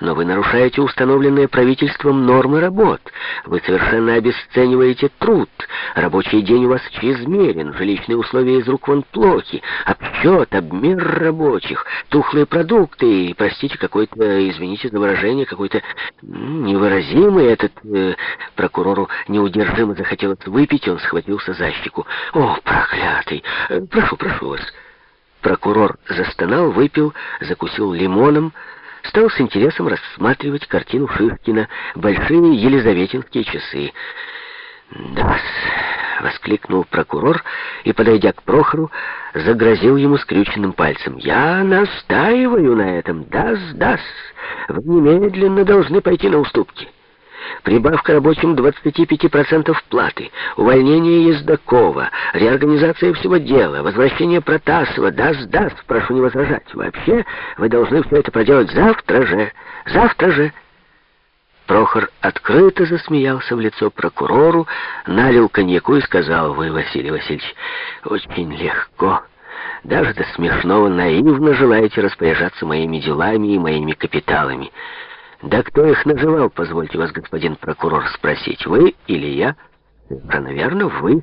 Но вы нарушаете установленные правительством нормы работ. Вы совершенно обесцениваете труд. Рабочий день у вас чрезмерен, жилищные условия из рук вон плохи. Обсчет, обмер рабочих, тухлые продукты и, простите, какой-то, извините за выражение, какой-то невыразимый этот... Э, прокурору неудержимо захотелось выпить, он схватился за щеку. «О, проклятый! Прошу, прошу вас!» Прокурор застонал, выпил, закусил лимоном, стал с интересом рассматривать картину Шишкина «Большие елизаветинские часы». да воскликнул прокурор и, подойдя к Прохору, загрозил ему скрюченным пальцем. «Я настаиваю на этом. Да-с, Вы немедленно должны пойти на уступки» прибавка рабочим 25% платы, увольнение Ездакова, реорганизация всего дела, возвращение Протасова, даст-даст, прошу не возражать. Вообще, вы должны все это проделать завтра же, завтра же. Прохор открыто засмеялся в лицо прокурору, налил коньяку и сказал, «Вы, Василий Васильевич, очень легко, даже до смешного наивно желаете распоряжаться моими делами и моими капиталами». «Да кто их называл, позвольте вас, господин прокурор, спросить, вы или я?» «Да, наверное, вы.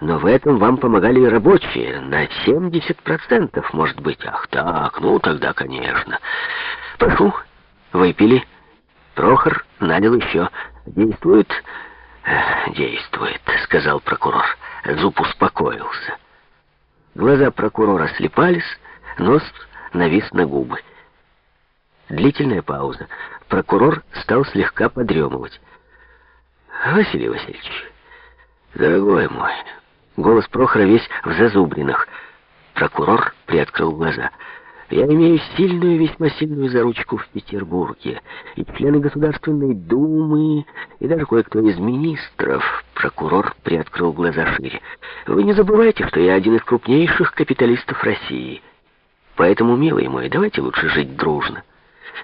Но в этом вам помогали рабочие, на 70%, может быть. Ах так, ну тогда, конечно. Прошу, выпили». Прохор налил еще. «Действует?» «Действует», — сказал прокурор. Зуб успокоился. Глаза прокурора слепались, нос навис на губы. Длительная пауза. Прокурор стал слегка подремывать. «Василий Васильевич, дорогой мой...» Голос Прохора весь в зазубринах. Прокурор приоткрыл глаза. «Я имею сильную, весьма сильную заручку в Петербурге. И члены Государственной Думы, и даже кое-кто из министров...» Прокурор приоткрыл глаза шире. «Вы не забывайте, что я один из крупнейших капиталистов России. Поэтому, милый мой, давайте лучше жить дружно.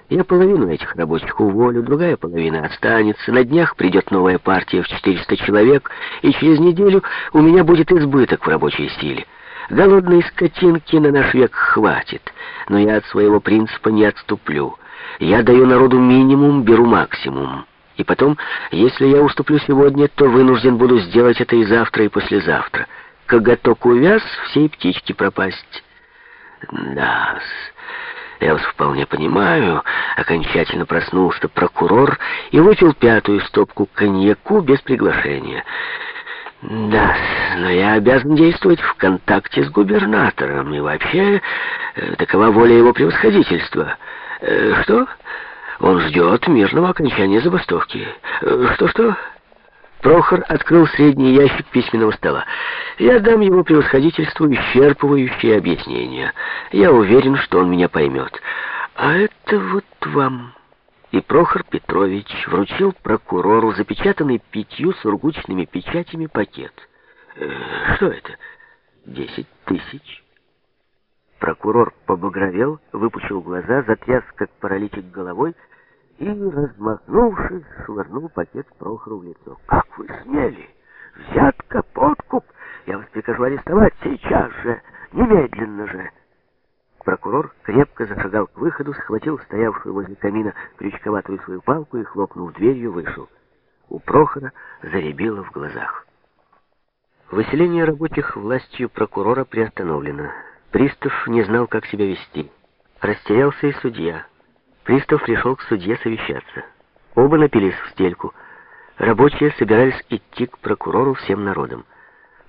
Я половину этих рабочих уволю, другая половина останется. На днях придет новая партия в 400 человек, и через неделю у меня будет избыток в рабочей силе. Голодной скотинки на наш век хватит, но я от своего принципа не отступлю. Я даю народу минимум, беру максимум. И потом, если я уступлю сегодня, то вынужден буду сделать это и завтра, и послезавтра. Коготок увяз, всей птички пропасть. Да-с... Я вас вполне понимаю. Окончательно проснулся прокурор и выпил пятую стопку коньяку без приглашения. Да, но я обязан действовать в контакте с губернатором. И вообще, э, такова воля его превосходительства. Э, что? Он ждет мирного окончания забастовки. Э, что-что? Прохор открыл средний ящик письменного стола. Я дам его превосходительству исчерпывающие объяснения. Я уверен, что он меня поймет. А это вот вам. И Прохор Петрович вручил прокурору запечатанный пятью сургучными печатями пакет. Э, что это? Десять тысяч. Прокурор побагровел, выпучил глаза, затряс, как паралитик головой, и, размахнувшись, швырнул пакет Прохору в лицо. «Как вы смели? Взятка, подкуп! Я вас прикажу арестовать сейчас же, немедленно же!» Прокурор крепко зашагал к выходу, схватил стоявшую возле камина крючковатую свою палку и, хлопнув дверью, вышел. У Прохора заребило в глазах. Выселение рабочих властью прокурора приостановлено. Пристав не знал, как себя вести. Растерялся и судья. Пристав пришел к судье совещаться. Оба напились в стельку. Рабочие собирались идти к прокурору всем народом.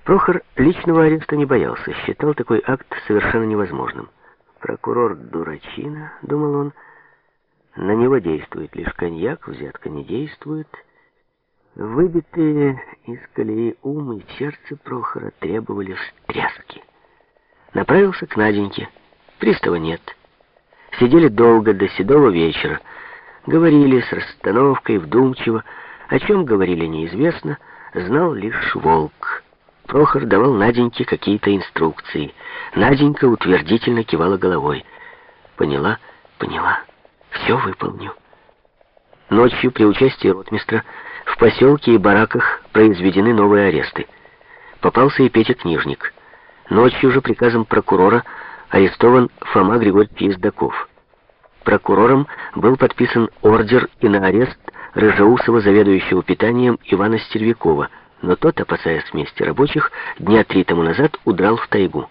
Прохор личного ареста не боялся, считал такой акт совершенно невозможным. «Прокурор дурачина», — думал он, — «на него действует лишь коньяк, взятка не действует». Выбитые из колеи ум и сердце Прохора требовали встряски. Направился к Наденьке. Пристава нет. Сидели долго, до седого вечера. Говорили с расстановкой, вдумчиво. О чем говорили, неизвестно. Знал лишь волк. Прохор давал Наденьке какие-то инструкции. Наденька утвердительно кивала головой. «Поняла, поняла. Все выполню». Ночью при участии ротмистра в поселке и бараках произведены новые аресты. Попался и Петя Книжник. Ночью же приказом прокурора арестован Фома Григорьевич Ездаков. прокурором был подписан ордер и на арест Рыжеусова, заведующего питанием Ивана Стервякова, но тот, опасаясь мести рабочих, дня три тому назад удрал в тайгу.